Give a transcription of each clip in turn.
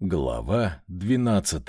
Глава 12.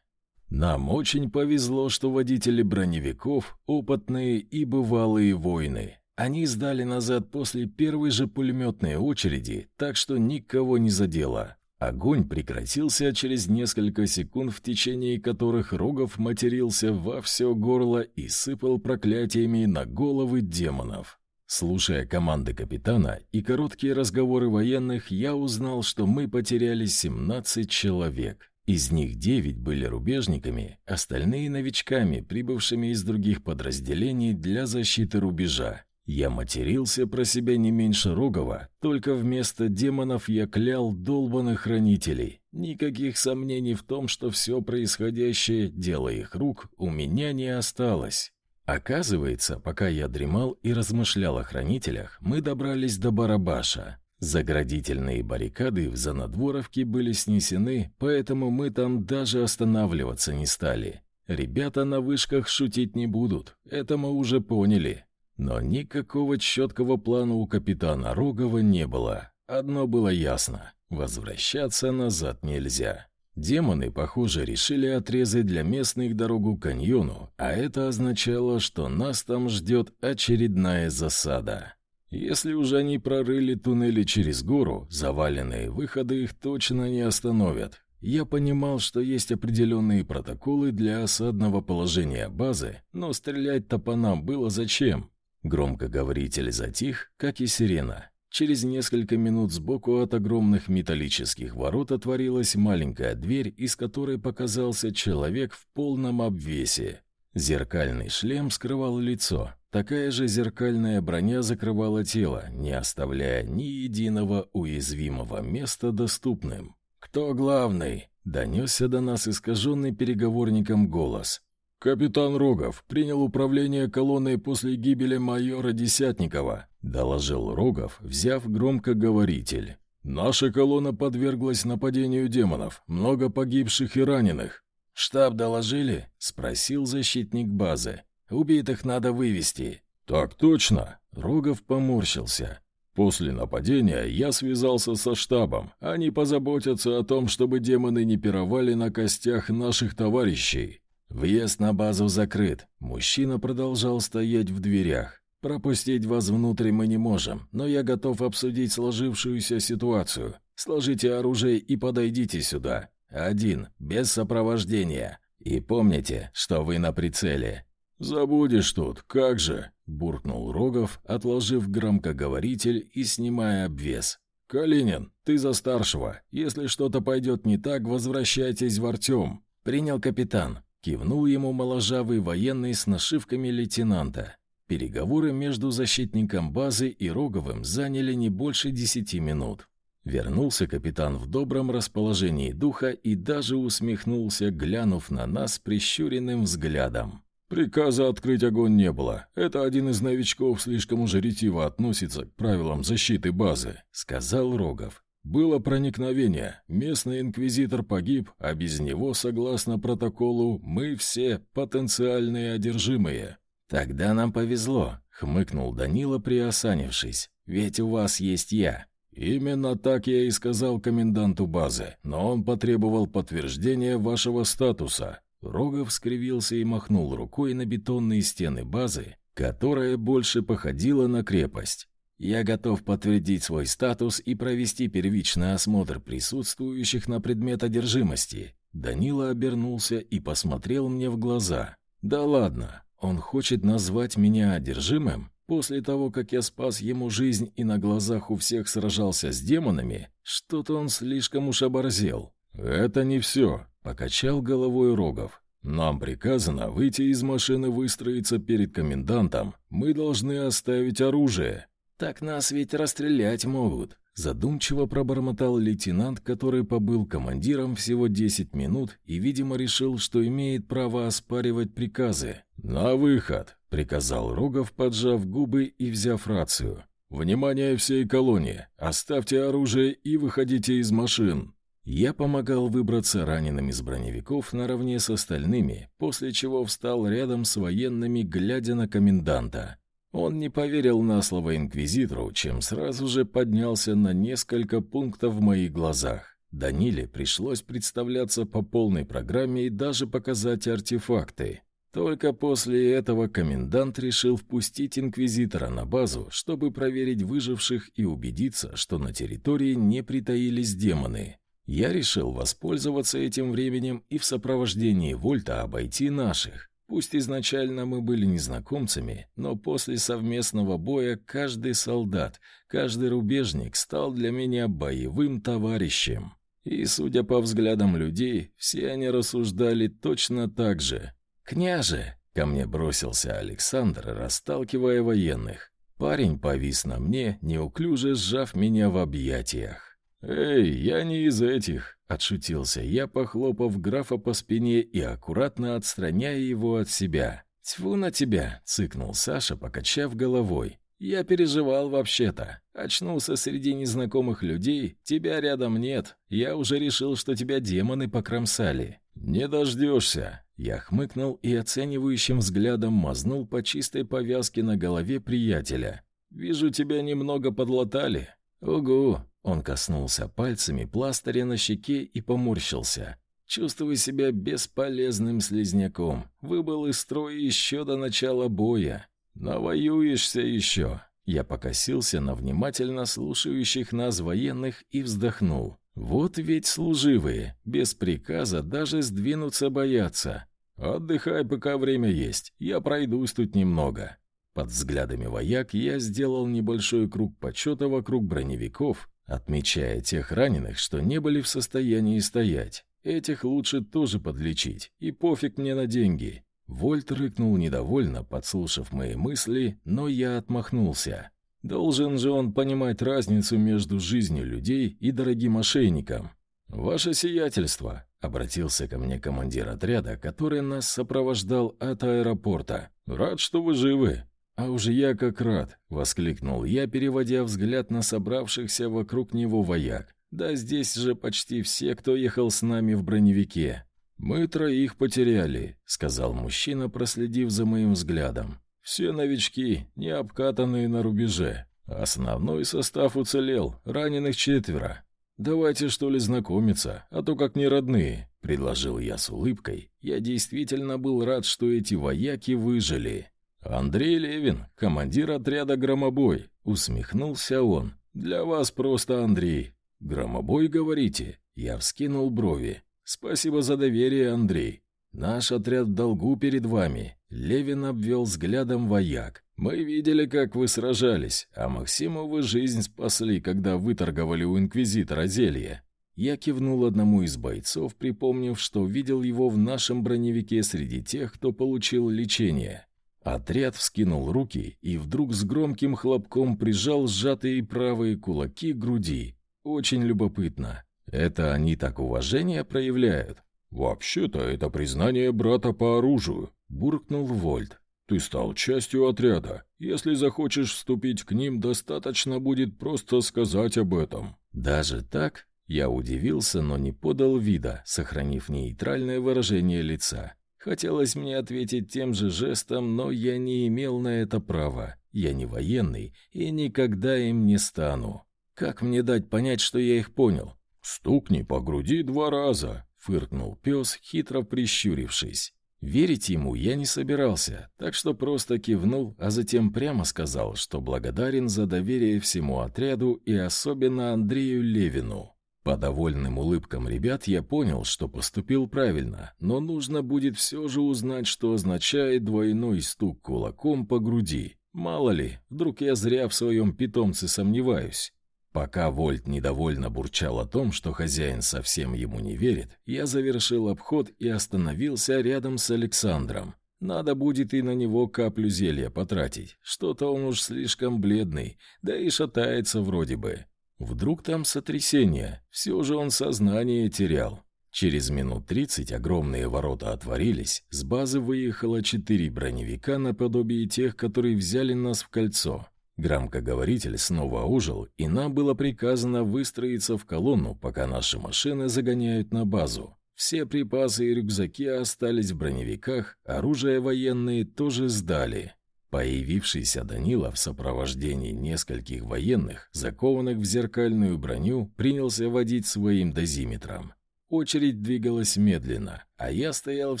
Нам очень повезло, что водители броневиков опытные и бывалые воины. Они сдали назад после первой же пулеметной очереди, так что никого не задело. Огонь прекратился через несколько секунд, в течение которых Рогов матерился во все горло и сыпал проклятиями на головы демонов. Слушая команды капитана и короткие разговоры военных, я узнал, что мы потеряли 17 человек. Из них 9 были рубежниками, остальные новичками, прибывшими из других подразделений для защиты рубежа. Я матерился про себя не меньше Рогова, только вместо демонов я клял долбанных хранителей. Никаких сомнений в том, что все происходящее, дело их рук, у меня не осталось. Оказывается, пока я дремал и размышлял о хранителях, мы добрались до Барабаша. Заградительные баррикады в Занадворовке были снесены, поэтому мы там даже останавливаться не стали. Ребята на вышках шутить не будут, это мы уже поняли. Но никакого четкого плана у капитана Рогова не было. Одно было ясно — возвращаться назад нельзя. Демоны, похоже, решили отрезать для местных дорогу к каньону, а это означало, что нас там ждет очередная засада. Если уже они прорыли туннели через гору, заваленные выходы их точно не остановят. Я понимал, что есть определенные протоколы для осадного положения базы, но стрелять-то по нам было зачем? Громкоговоритель затих, как и сирена. Через несколько минут сбоку от огромных металлических ворот отворилась маленькая дверь, из которой показался человек в полном обвесе. Зеркальный шлем скрывал лицо. Такая же зеркальная броня закрывала тело, не оставляя ни единого уязвимого места доступным. «Кто главный?» — донесся до нас искаженный переговорником голос. «Капитан Рогов принял управление колонной после гибели майора Десятникова», — доложил Рогов, взяв громкоговоритель. «Наша колонна подверглась нападению демонов, много погибших и раненых». «Штаб доложили?» — спросил защитник базы. «Убитых надо вывести». «Так точно!» — Рогов поморщился. После нападения я связался со штабом. Они позаботятся о том, чтобы демоны не пировали на костях наших товарищей. «Въезд на базу закрыт. Мужчина продолжал стоять в дверях. Пропустить вас внутрь мы не можем, но я готов обсудить сложившуюся ситуацию. Сложите оружие и подойдите сюда. Один, без сопровождения. И помните, что вы на прицеле». «Забудешь тут, как же!» — буркнул Рогов, отложив громкоговоритель и снимая обвес. «Калинин, ты за старшего. Если что-то пойдет не так, возвращайтесь в Артем». «Принял капитан», Кивнул ему моложавый военный с нашивками лейтенанта. Переговоры между защитником базы и Роговым заняли не больше десяти минут. Вернулся капитан в добром расположении духа и даже усмехнулся, глянув на нас прищуренным взглядом. «Приказа открыть огонь не было. Это один из новичков слишком уже ретиво относится к правилам защиты базы», — сказал Рогов. Было проникновение, местный инквизитор погиб, а без него, согласно протоколу, мы все потенциальные одержимые. Тогда нам повезло, хмыкнул Данила, приосанившись. Ведь у вас есть я. Именно так я и сказал коменданту базы, но он потребовал подтверждения вашего статуса. Рогов скривился и махнул рукой на бетонные стены базы, которая больше походила на крепость. Я готов подтвердить свой статус и провести первичный осмотр присутствующих на предмет одержимости. Данила обернулся и посмотрел мне в глаза. Да ладно, он хочет назвать меня одержимым? После того, как я спас ему жизнь и на глазах у всех сражался с демонами, что-то он слишком уж оборзел. «Это не все», — покачал головой Рогов. «Нам приказано выйти из машины, выстроиться перед комендантом. Мы должны оставить оружие. «Так нас ведь расстрелять могут», — задумчиво пробормотал лейтенант, который побыл командиром всего 10 минут и, видимо, решил, что имеет право оспаривать приказы. «На выход!» — приказал Рогов, поджав губы и взяв рацию. «Внимание всей колонии! Оставьте оружие и выходите из машин!» Я помогал выбраться раненым из броневиков наравне с остальными, после чего встал рядом с военными, глядя на коменданта. Он не поверил на слово инквизитору, чем сразу же поднялся на несколько пунктов в моих глазах. Даниле пришлось представляться по полной программе и даже показать артефакты. Только после этого комендант решил впустить инквизитора на базу, чтобы проверить выживших и убедиться, что на территории не притаились демоны. Я решил воспользоваться этим временем и в сопровождении Вольта обойти наших. Пусть изначально мы были незнакомцами, но после совместного боя каждый солдат, каждый рубежник стал для меня боевым товарищем. И, судя по взглядам людей, все они рассуждали точно так же. «Княже!» — ко мне бросился Александр, расталкивая военных. Парень повис на мне, неуклюже сжав меня в объятиях. «Эй, я не из этих!» — отшутился я, похлопав графа по спине и аккуратно отстраняя его от себя. «Тьфу на тебя!» — цыкнул Саша, покачав головой. «Я переживал вообще-то. Очнулся среди незнакомых людей, тебя рядом нет. Я уже решил, что тебя демоны покромсали». «Не дождешься!» Я хмыкнул и оценивающим взглядом мазнул по чистой повязке на голове приятеля. «Вижу, тебя немного подлатали». «Угу!» Он коснулся пальцами пластыря на щеке и поморщился. «Чувствую себя бесполезным слизняком. Выбыл из строя еще до начала боя. Навоюешься еще!» Я покосился на внимательно слушающих нас военных и вздохнул. Вот ведь служивые, без приказа даже сдвинуться боятся. Отдыхай, пока время есть, я пройдусь тут немного. Под взглядами вояк я сделал небольшой круг почета вокруг броневиков, отмечая тех раненых, что не были в состоянии стоять. Этих лучше тоже подлечить, и пофиг мне на деньги. Вольт рыкнул недовольно, подслушав мои мысли, но я отмахнулся. Должен же он понимать разницу между жизнью людей и дорогим мошенником. «Ваше сиятельство», — обратился ко мне командир отряда, который нас сопровождал от аэропорта. «Рад, что вы живы». «А уже я как рад», — воскликнул я, переводя взгляд на собравшихся вокруг него вояк. «Да здесь же почти все, кто ехал с нами в броневике». «Мы троих потеряли», — сказал мужчина, проследив за моим взглядом. Все новички, не обкатанные на рубеже. Основной состав уцелел, раненых четверо. «Давайте, что ли, знакомиться, а то как не родные», — предложил я с улыбкой. Я действительно был рад, что эти вояки выжили. «Андрей Левин, командир отряда «Громобой», — усмехнулся он. «Для вас просто Андрей». «Громобой, говорите?» Я вскинул брови. «Спасибо за доверие, Андрей. Наш отряд в долгу перед вами. Левин обвел взглядом вояк. «Мы видели, как вы сражались, а Максиму вы жизнь спасли, когда выторговали у Инквизитора зелье». Я кивнул одному из бойцов, припомнив, что видел его в нашем броневике среди тех, кто получил лечение. Отряд вскинул руки и вдруг с громким хлопком прижал сжатые правые кулаки к груди. Очень любопытно. Это они так уважение проявляют? «Вообще-то это признание брата по оружию», — буркнул Вольт. «Ты стал частью отряда. Если захочешь вступить к ним, достаточно будет просто сказать об этом». «Даже так?» Я удивился, но не подал вида, сохранив нейтральное выражение лица. Хотелось мне ответить тем же жестом, но я не имел на это права. Я не военный и никогда им не стану. Как мне дать понять, что я их понял? «Стукни по груди два раза», фыркнул пес, хитро прищурившись. Верить ему я не собирался, так что просто кивнул, а затем прямо сказал, что благодарен за доверие всему отряду и особенно Андрею Левину. По довольным улыбкам ребят я понял, что поступил правильно, но нужно будет все же узнать, что означает двойной стук кулаком по груди. Мало ли, вдруг я зря в своем питомце сомневаюсь. Пока Вольт недовольно бурчал о том, что хозяин совсем ему не верит, я завершил обход и остановился рядом с Александром. Надо будет и на него каплю зелья потратить. Что-то он уж слишком бледный, да и шатается вроде бы. Вдруг там сотрясение, все же он сознание терял. Через минут тридцать огромные ворота отворились, с базы выехало четыре броневика наподобие тех, которые взяли нас в кольцо. Громкоговоритель снова ожил, и нам было приказано выстроиться в колонну, пока наши машины загоняют на базу. Все припасы и рюкзаки остались в броневиках, оружие военные тоже сдали. Появившийся Данила в сопровождении нескольких военных, закованных в зеркальную броню, принялся водить своим дозиметром. Очередь двигалась медленно, а я стоял в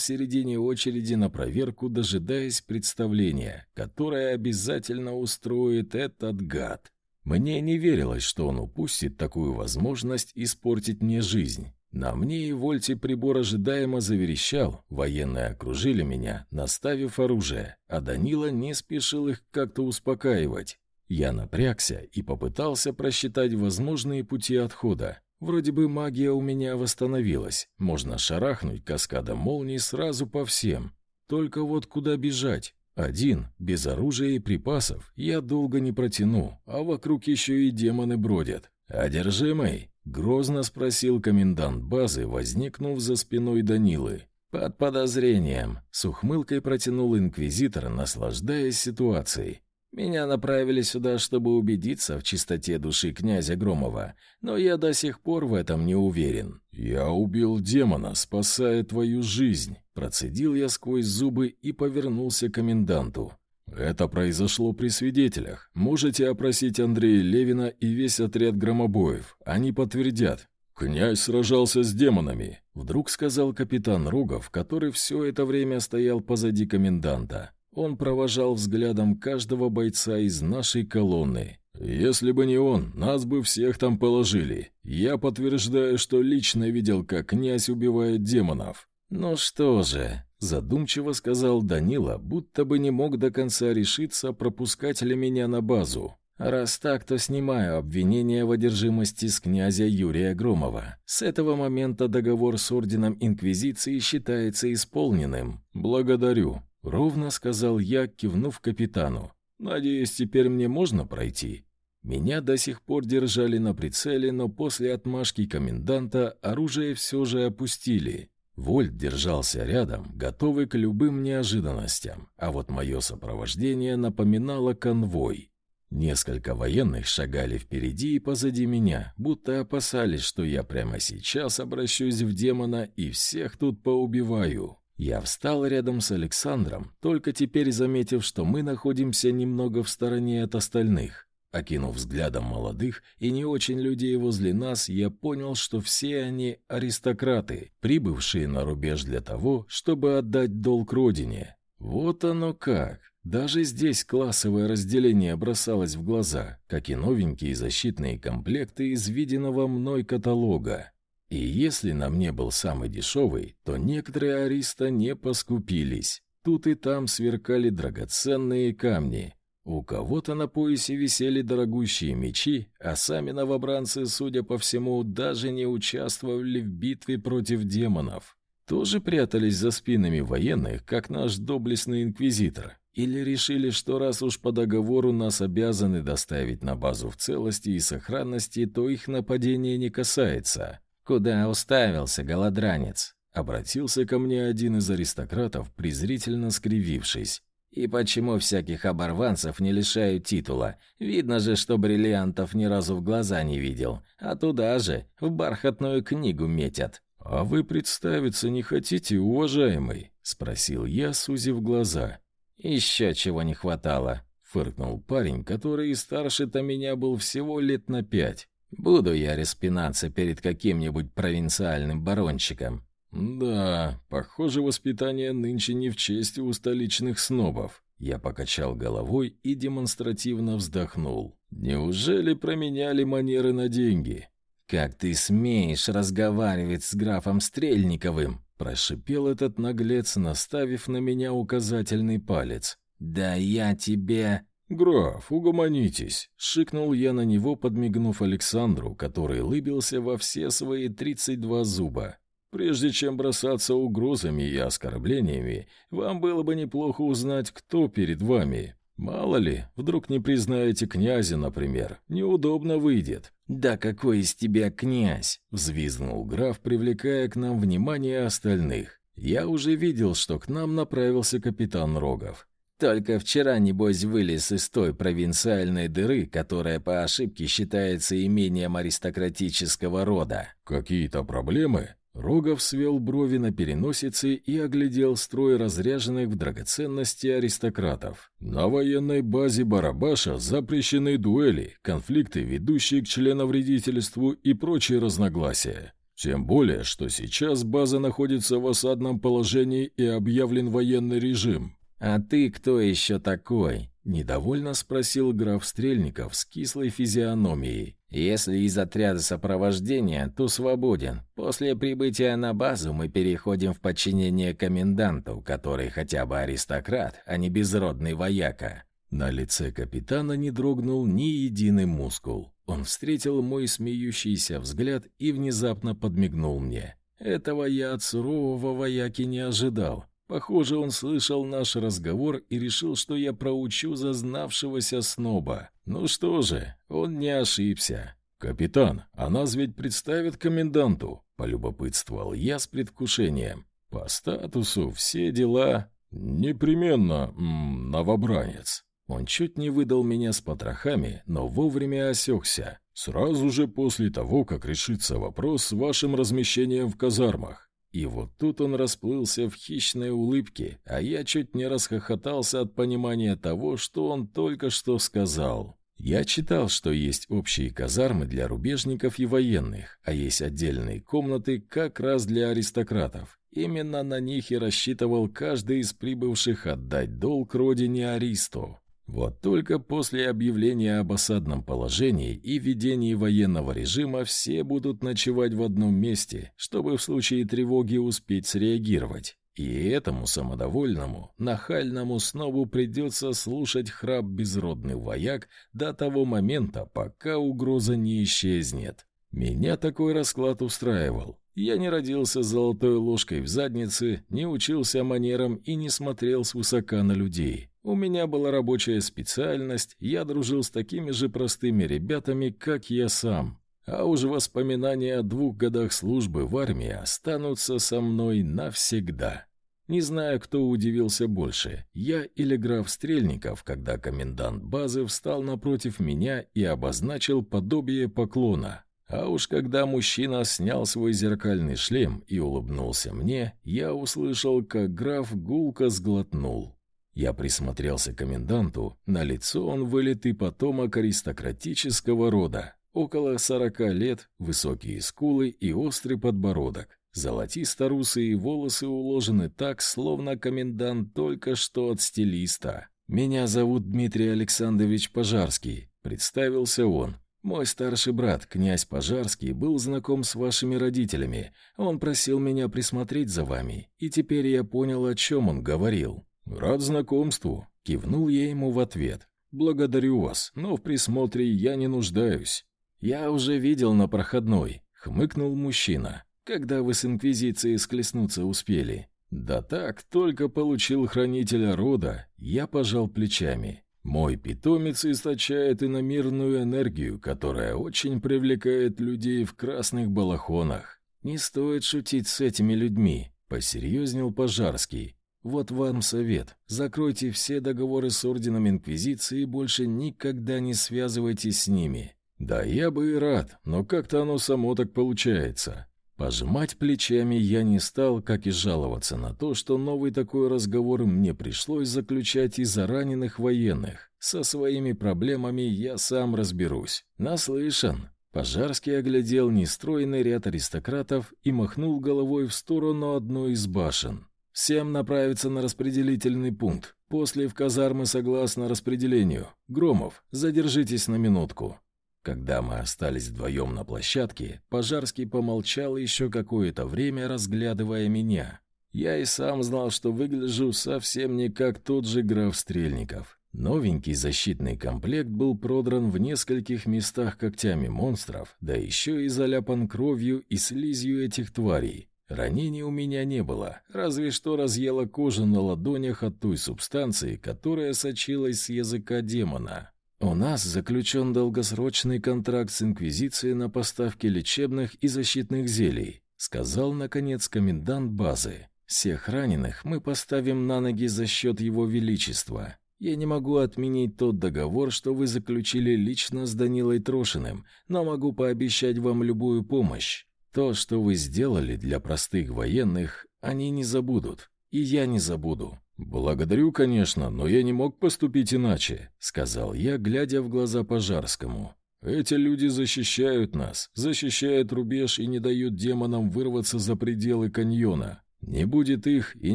середине очереди на проверку, дожидаясь представления, которое обязательно устроит этот гад. Мне не верилось, что он упустит такую возможность испортить мне жизнь. На мне и вольте прибор ожидаемо заверещал, военные окружили меня, наставив оружие, а Данила не спешил их как-то успокаивать. Я напрягся и попытался просчитать возможные пути отхода. Вроде бы магия у меня восстановилась, можно шарахнуть каскадом молний сразу по всем. Только вот куда бежать? Один, без оружия и припасов, я долго не протяну, а вокруг еще и демоны бродят. «Одержимый?» — грозно спросил комендант базы, возникнув за спиной Данилы. «Под подозрением», — с ухмылкой протянул инквизитор, наслаждаясь ситуацией. «Меня направили сюда, чтобы убедиться в чистоте души князя Громова, но я до сих пор в этом не уверен». «Я убил демона, спасая твою жизнь», — процедил я сквозь зубы и повернулся к коменданту. «Это произошло при свидетелях. Можете опросить Андрея Левина и весь отряд громобоев. Они подтвердят. «Князь сражался с демонами», — вдруг сказал капитан Ругов, который все это время стоял позади коменданта. Он провожал взглядом каждого бойца из нашей колонны. «Если бы не он, нас бы всех там положили. Я подтверждаю, что лично видел, как князь убивает демонов». «Ну что же», Задумчиво сказал Данила, будто бы не мог до конца решиться, пропускать ли меня на базу. Раз так, то снимаю обвинение в одержимости с князя Юрия Громова. С этого момента договор с Орденом Инквизиции считается исполненным. Благодарю, ровно сказал я, кивнув капитану. Надеюсь, теперь мне можно пройти. Меня до сих пор держали на прицеле, но после отмашки коменданта оружие все же опустили. Вольт держался рядом, готовый к любым неожиданностям, а вот мое сопровождение напоминало конвой. Несколько военных шагали впереди и позади меня, будто опасались, что я прямо сейчас обращусь в демона и всех тут поубиваю. Я встал рядом с Александром, только теперь заметив, что мы находимся немного в стороне от остальных. Окинув взглядом молодых и не очень людей возле нас, я понял, что все они аристократы, прибывшие на рубеж для того, чтобы отдать долг родине. Вот оно как. Даже здесь классовое разделение бросалось в глаза, как и новенькие защитные комплекты из виденного мной каталога. И если на мне был самый дешевый, то некоторые ариста не поскупились. Тут и там сверкали драгоценные камни, у кого-то на поясе висели дорогущие мечи, а сами новобранцы, судя по всему, даже не участвовали в битве против демонов. Тоже прятались за спинами военных, как наш доблестный инквизитор. Или решили, что раз уж по договору нас обязаны доставить на базу в целости и сохранности, то их нападение не касается. «Куда уставился, голодранец?» Обратился ко мне один из аристократов, презрительно скривившись. И почему всяких оборванцев не лишают титула? Видно же, что бриллиантов ни разу в глаза не видел. А туда же, в бархатную книгу метят. «А вы представиться не хотите, уважаемый?» — спросил я, сузив глаза. «Еще чего не хватало», — фыркнул парень, который и старше-то меня был всего лет на пять. «Буду я распинаться перед каким-нибудь провинциальным барончиком. «Да, похоже, воспитание нынче не в честь у столичных снобов». Я покачал головой и демонстративно вздохнул. «Неужели променяли манеры на деньги?» «Как ты смеешь разговаривать с графом Стрельниковым?» Прошипел этот наглец, наставив на меня указательный палец. «Да я тебе...» «Граф, угомонитесь!» — шикнул я на него, подмигнув Александру, который лыбился во все свои тридцать два зуба. Прежде чем бросаться угрозами и оскорблениями, вам было бы неплохо узнать, кто перед вами. Мало ли, вдруг не признаете князя, например. Неудобно выйдет. «Да какой из тебя князь?» — взвизгнул граф, привлекая к нам внимание остальных. Я уже видел, что к нам направился капитан Рогов. Только вчера, небось, вылез из той провинциальной дыры, которая по ошибке считается имением аристократического рода. «Какие-то проблемы?» Рогов свел брови на переносице и оглядел строй разряженных в драгоценности аристократов. На военной базе Барабаша запрещены дуэли, конфликты, ведущие к членовредительству и прочие разногласия. Тем более, что сейчас база находится в осадном положении и объявлен военный режим. «А ты кто еще такой?» — недовольно спросил граф Стрельников с кислой физиономией. Если из отряда сопровождения, то свободен. После прибытия на базу мы переходим в подчинение коменданту, который хотя бы аристократ, а не безродный вояка». На лице капитана не дрогнул ни единый мускул. Он встретил мой смеющийся взгляд и внезапно подмигнул мне. Этого я от сурового вояки не ожидал. Похоже, он слышал наш разговор и решил, что я проучу зазнавшегося сноба. Ну что же, он не ошибся. «Капитан, а нас ведь представят коменданту», — полюбопытствовал я с предвкушением. «По статусу все дела...» «Непременно, м -м, новобранец». Он чуть не выдал меня с потрохами, но вовремя осекся. Сразу же после того, как решится вопрос с вашим размещением в казармах. И вот тут он расплылся в хищной улыбке, а я чуть не расхохотался от понимания того, что он только что сказал. Я читал, что есть общие казармы для рубежников и военных, а есть отдельные комнаты как раз для аристократов. Именно на них и рассчитывал каждый из прибывших отдать долг родине Аристо. Вот только после объявления об осадном положении и введении военного режима все будут ночевать в одном месте, чтобы в случае тревоги успеть среагировать. И этому самодовольному, нахальному снова придется слушать храп безродный вояк до того момента, пока угроза не исчезнет. Меня такой расклад устраивал. Я не родился золотой ложкой в заднице, не учился манерам и не смотрел свысока на людей. У меня была рабочая специальность, я дружил с такими же простыми ребятами, как я сам. А уж воспоминания о двух годах службы в армии останутся со мной навсегда. Не знаю, кто удивился больше, я или граф Стрельников, когда комендант базы встал напротив меня и обозначил подобие поклона. А уж когда мужчина снял свой зеркальный шлем и улыбнулся мне, я услышал, как граф гулко сглотнул. Я присмотрелся к коменданту, на лицо он вылитый потомок аристократического рода, около сорока лет, высокие скулы и острый подбородок. Золотисто-русые волосы уложены так, словно комендант только что от стилиста. «Меня зовут Дмитрий Александрович Пожарский», — представился он. «Мой старший брат, князь Пожарский, был знаком с вашими родителями. Он просил меня присмотреть за вами, и теперь я понял, о чем он говорил. «Рад знакомству», — кивнул я ему в ответ. «Благодарю вас, но в присмотре я не нуждаюсь». «Я уже видел на проходной», — хмыкнул мужчина. «Когда вы с Инквизицией склеснуться успели?» «Да так, только получил хранителя рода», — я пожал плечами. «Мой питомец источает иномирную энергию, которая очень привлекает людей в красных балахонах». «Не стоит шутить с этими людьми», — посерьезнел Пожарский. Вот вам совет. Закройте все договоры с Орденом Инквизиции и больше никогда не связывайтесь с ними. Да я бы и рад, но как-то оно само так получается. Пожимать плечами я не стал, как и жаловаться на то, что новый такой разговор мне пришлось заключать из-за раненых военных. Со своими проблемами я сам разберусь. Наслышан. Пожарский оглядел нестроенный ряд аристократов и махнул головой в сторону одной из башен. Всем направиться на распределительный пункт. После в казармы согласно распределению. Громов, задержитесь на минутку». Когда мы остались вдвоем на площадке, Пожарский помолчал еще какое-то время, разглядывая меня. Я и сам знал, что выгляжу совсем не как тот же граф Стрельников. Новенький защитный комплект был продран в нескольких местах когтями монстров, да еще и заляпан кровью и слизью этих тварей. Ранений у меня не было, разве что разъела кожу на ладонях от той субстанции, которая сочилась с языка демона. У нас заключен долгосрочный контракт с Инквизицией на поставки лечебных и защитных зелий, сказал, наконец, комендант базы. Всех раненых мы поставим на ноги за счет его величества. Я не могу отменить тот договор, что вы заключили лично с Данилой Трошиным, но могу пообещать вам любую помощь. То, что вы сделали для простых военных, они не забудут. И я не забуду. «Благодарю, конечно, но я не мог поступить иначе», — сказал я, глядя в глаза Пожарскому. «Эти люди защищают нас, защищают рубеж и не дают демонам вырваться за пределы каньона. Не будет их, и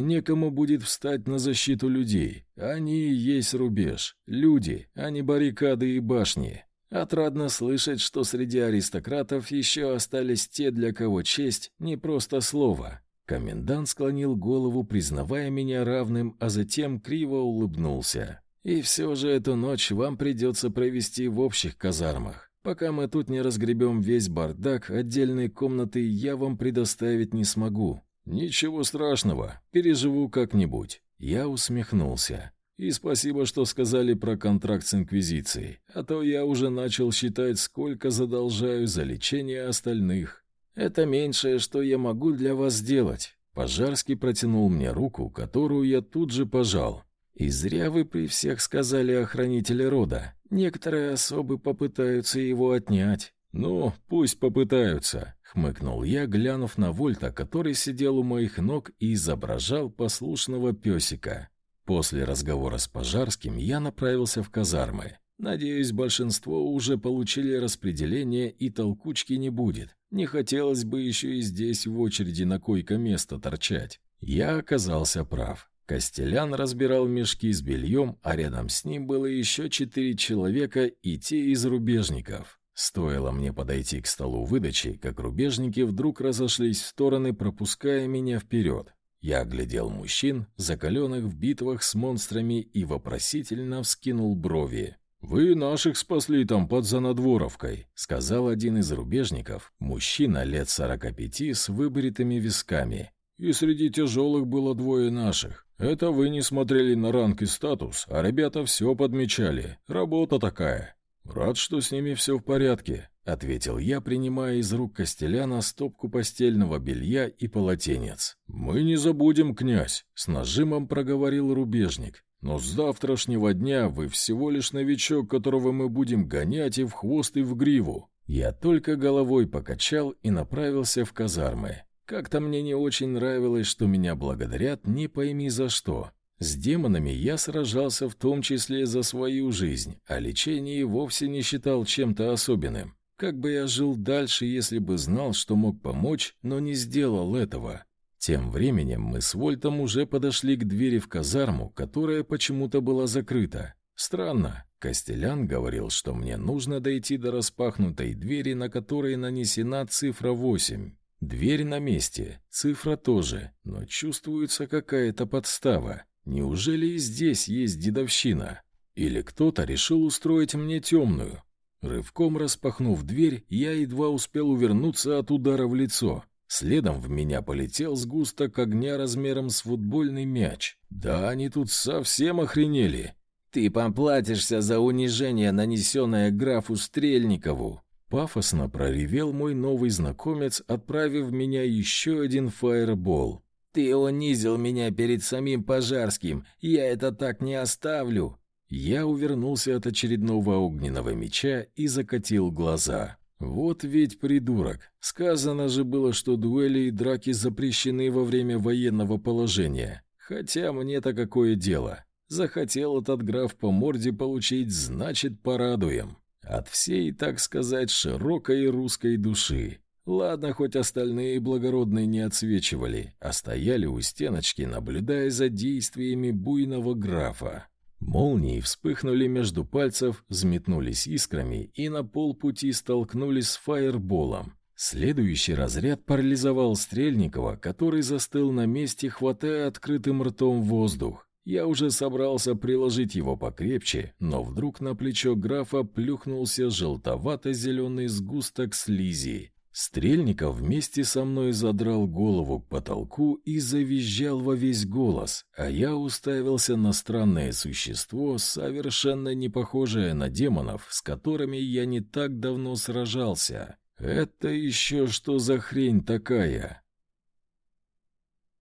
некому будет встать на защиту людей. Они и есть рубеж. Люди, а не баррикады и башни. Отрадно слышать, что среди аристократов еще остались те, для кого честь — не просто слово, Комендант склонил голову, признавая меня равным, а затем криво улыбнулся. «И все же эту ночь вам придется провести в общих казармах. Пока мы тут не разгребем весь бардак, отдельные комнаты я вам предоставить не смогу. Ничего страшного, переживу как-нибудь». Я усмехнулся. «И спасибо, что сказали про контракт с Инквизицией, а то я уже начал считать, сколько задолжаю за лечение остальных». Это меньшее, что я могу для вас сделать. Пожарский протянул мне руку, которую я тут же пожал. И зря вы при всех сказали охранителя рода. Некоторые особы попытаются его отнять. Ну, пусть попытаются, хмыкнул я, глянув на Вольта, который сидел у моих ног и изображал послушного песика. После разговора с Пожарским я направился в казармы. Надеюсь, большинство уже получили распределение и толкучки не будет. Не хотелось бы еще и здесь в очереди на койко-место торчать. Я оказался прав. Костелян разбирал мешки с бельем, а рядом с ним было еще четыре человека и те из рубежников. Стоило мне подойти к столу выдачи, как рубежники вдруг разошлись в стороны, пропуская меня вперед. Я оглядел мужчин, закаленных в битвах с монстрами, и вопросительно вскинул брови. «Вы наших спасли там под Занадворовкой», — сказал один из рубежников, мужчина лет сорока пяти с выбритыми висками. «И среди тяжелых было двое наших. Это вы не смотрели на ранг и статус, а ребята все подмечали. Работа такая. Рад, что с ними все в порядке», — ответил я, принимая из рук Костеляна стопку постельного белья и полотенец. «Мы не забудем, князь», — с нажимом проговорил рубежник. Но с завтрашнего дня вы всего лишь новичок, которого мы будем гонять и в хвост, и в гриву. Я только головой покачал и направился в казармы. Как-то мне не очень нравилось, что меня благодарят не пойми за что. С демонами я сражался в том числе за свою жизнь, а лечение вовсе не считал чем-то особенным. Как бы я жил дальше, если бы знал, что мог помочь, но не сделал этого? Тем временем мы с Вольтом уже подошли к двери в казарму, которая почему-то была закрыта. Странно. Костелян говорил, что мне нужно дойти до распахнутой двери, на которой нанесена цифра 8. Дверь на месте, цифра тоже, но чувствуется какая-то подстава. Неужели и здесь есть дедовщина? Или кто-то решил устроить мне темную? Рывком распахнув дверь, я едва успел увернуться от удара в лицо. Следом в меня полетел сгусток огня размером с футбольный мяч. Да они тут совсем охренели. «Ты поплатишься за унижение, нанесенное графу Стрельникову!» Пафосно проревел мой новый знакомец, отправив в меня еще один фаербол. «Ты унизил меня перед самим Пожарским, я это так не оставлю!» Я увернулся от очередного огненного меча и закатил глаза. Вот ведь придурок. Сказано же было, что дуэли и драки запрещены во время военного положения. Хотя мне-то какое дело. Захотел этот граф по морде получить, значит, порадуем. От всей, так сказать, широкой русской души. Ладно, хоть остальные благородные не отсвечивали, а стояли у стеночки, наблюдая за действиями буйного графа. Молнии вспыхнули между пальцев, взметнулись искрами и на полпути столкнулись с фаерболом. Следующий разряд парализовал Стрельникова, который застыл на месте, хватая открытым ртом воздух. Я уже собрался приложить его покрепче, но вдруг на плечо графа плюхнулся желтовато-зеленый сгусток слизи. Стрельников вместе со мной задрал голову к потолку и завизжал во весь голос, а я уставился на странное существо, совершенно не похожее на демонов, с которыми я не так давно сражался. Это еще что за хрень такая?